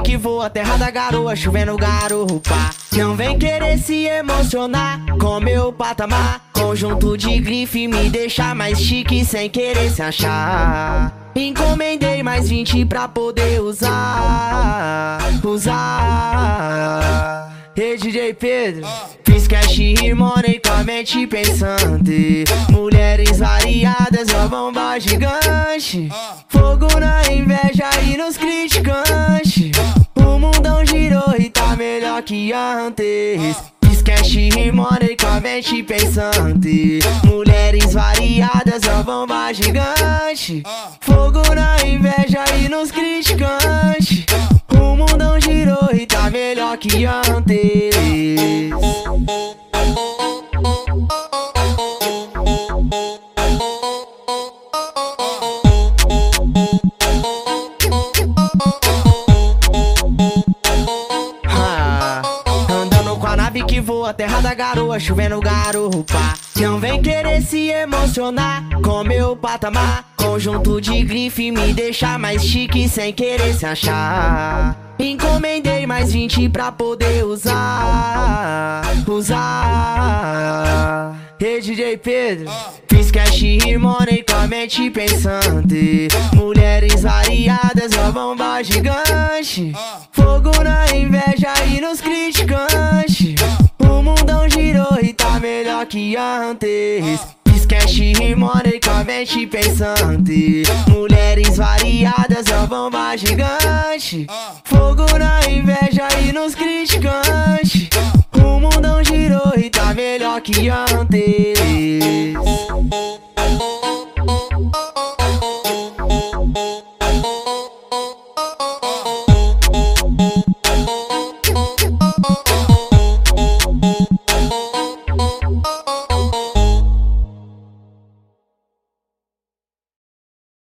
que voa, terra da garoa, chovendo garupa. Não vem querer se emocionar com meu patamar. Conjunto de grife me deixa mais chique sem querer se achar. Encomendei mais 20 pra poder usar, usar. Ei, DJ Pedro, fiz cash e money com a mente pensante. Mulheres variadas, uma bomba gigante. Fogo na inveja e nos criticantes. Tá melhor que antes. Fiz cash e money com a mente pensante. Mulheres variadas, uma bomba gigante. Fogo na inveja e nos criticantes. O mundão girou e tá melhor que antes. Nave que voa, terra da garoa, chovendo garupa. Não vem querer se emocionar com meu patamar. Conjunto de grife me deixa mais chique sem querer se achar. Encomendei mais 20 pra poder usar, usar. Ei, DJ Pedro, fiz cash e money com a mente pensante. Mulheres variadas, uma bomba gigante. Fogo na inveja e nos criticantes. Que antes. Fiz cash e money com a mente pensante. Mulheres variadas, uma bomba gigante. Fogo na inveja e nos criticantes. O mundão girou e tá melhor que antes.